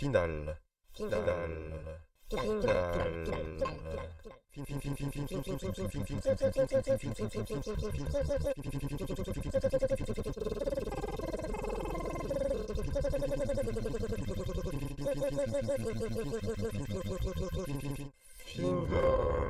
Finale. Finale. Finale. Finale.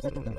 Gracias.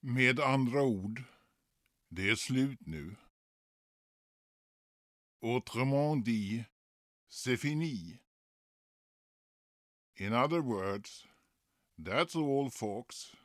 Med andra ord, det är slut nu. Autrement dit, c'est fini. In other words, that's all folks.